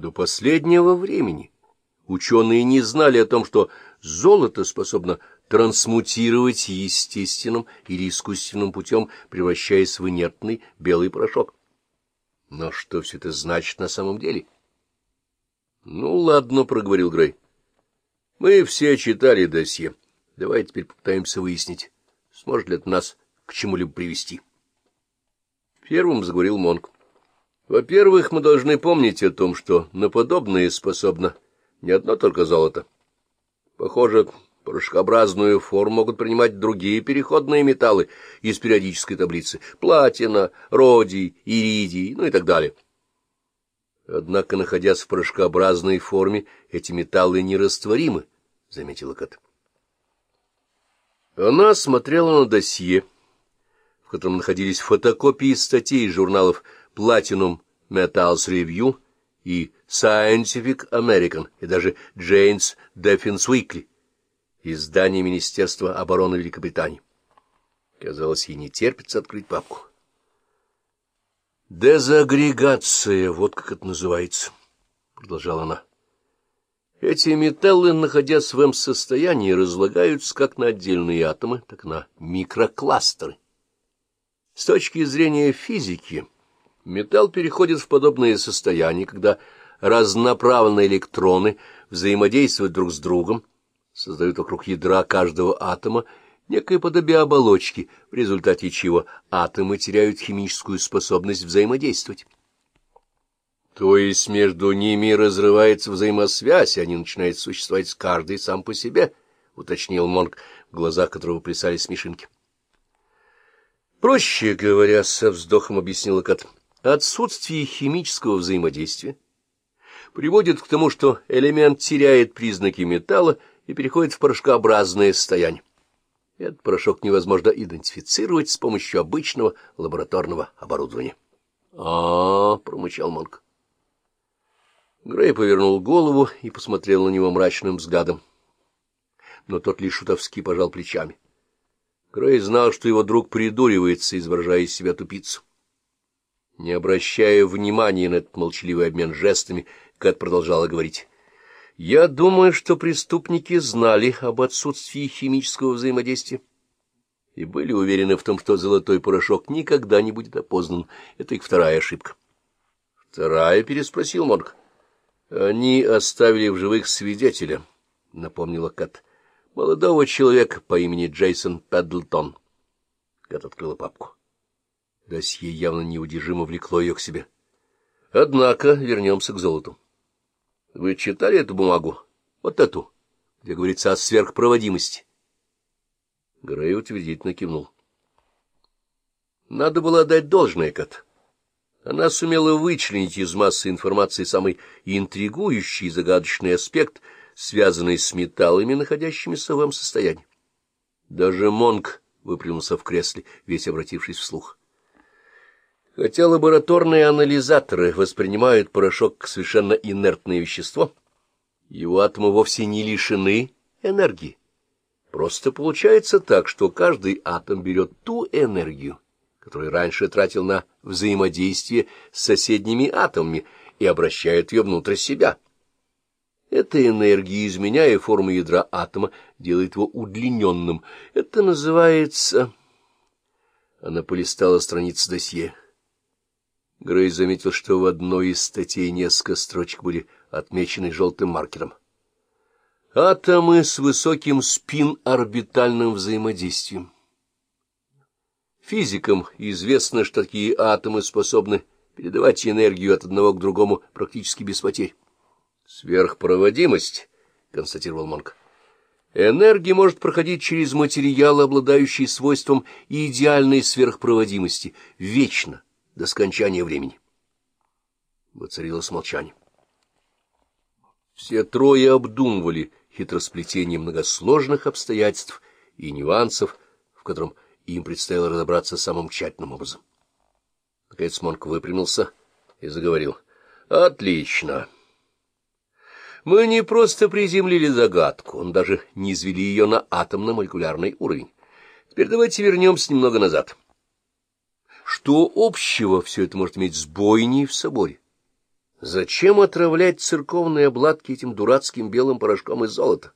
До последнего времени ученые не знали о том, что золото способно трансмутировать естественным или искусственным путем, превращаясь в инертный белый порошок. Но что все это значит на самом деле? — Ну, ладно, — проговорил Грей. — Мы все читали досье. Давай теперь попытаемся выяснить, сможет ли это нас к чему-либо привести. Первым заговорил Монк. Во-первых, мы должны помнить о том, что на подобное способно не одно только золото. Похоже, Порошкообразную форму могут принимать другие переходные металлы из периодической таблицы — платина, родий, иридий, ну и так далее. Однако, находясь в порошкообразной форме, эти металлы нерастворимы, — заметила Кат. Она смотрела на досье, в котором находились фотокопии статей из журналов «Platinum Metals Review» и Scientific American, и даже Jane's Defense Weekly из здания Министерства обороны Великобритании. Казалось, ей не терпится открыть папку. «Дезагрегация, вот как это называется», — продолжала она. «Эти металлы, находясь в М-состоянии, разлагаются как на отдельные атомы, так и на микрокластеры. С точки зрения физики, металл переходит в подобное состояние, когда разнонаправленные электроны взаимодействуют друг с другом, создают вокруг ядра каждого атома некое подобие оболочки, в результате чего атомы теряют химическую способность взаимодействовать. То есть между ними разрывается взаимосвязь, и они начинают существовать каждый сам по себе, — уточнил Монг, в глазах которого плясали смешинки. Проще говоря, со вздохом объяснила Кат, отсутствие химического взаимодействия приводит к тому, что элемент теряет признаки металла и переходит в порошкообразное состояние. Этот порошок невозможно идентифицировать с помощью обычного лабораторного оборудования. А — -а, -а промычал Монк. Грей повернул голову и посмотрел на него мрачным взглядом. Но тот лишь шутовски пожал плечами. Грей знал, что его друг придуривается, изображая из себя тупицу. Не обращая внимания на этот молчаливый обмен жестами, Кэт продолжала говорить. Я думаю, что преступники знали об отсутствии химического взаимодействия и были уверены в том, что золотой порошок никогда не будет опознан. Это их вторая ошибка. — Вторая? — переспросил Морг. — Они оставили в живых свидетеля, — напомнила Кат. — Молодого человека по имени Джейсон Пэддлтон. Кат открыла папку. Досье явно неудержимо влекло ее к себе. Однако вернемся к золоту. Вы читали эту бумагу? Вот эту, где говорится о сверхпроводимости. Грей утвердительно кивнул. Надо было отдать должное, Кат. Она сумела вычленить из массы информации самый интригующий и загадочный аспект, связанный с металлами, находящимися в состоянии. Даже Монг выпрямился в кресле, весь обратившись вслух. Хотя лабораторные анализаторы воспринимают порошок как совершенно инертное вещество, его атомы вовсе не лишены энергии. Просто получается так, что каждый атом берет ту энергию, которую раньше тратил на взаимодействие с соседними атомами, и обращает ее внутрь себя. Эта энергия, изменяя форму ядра атома, делает его удлиненным. Это называется... Она полистала страницы досье. Грей заметил, что в одной из статей несколько строчек были отмечены желтым маркером. Атомы с высоким спин-орбитальным взаимодействием. Физикам известно, что такие атомы способны передавать энергию от одного к другому практически без потерь. «Сверхпроводимость», — констатировал Монк. «Энергия может проходить через материалы, обладающие свойством идеальной сверхпроводимости, вечно» до скончания времени. Воцарилось молчание. Все трое обдумывали хитросплетение многосложных обстоятельств и нюансов, в котором им предстояло разобраться самым тщательным образом. Наконец Монк выпрямился и заговорил. — Отлично. Мы не просто приземлили загадку, он даже не извели ее на атомно-молекулярный уровень. Теперь давайте вернемся немного назад. — что общего все это может иметь с бойней в соборе? Зачем отравлять церковные обладки этим дурацким белым порошком из золота?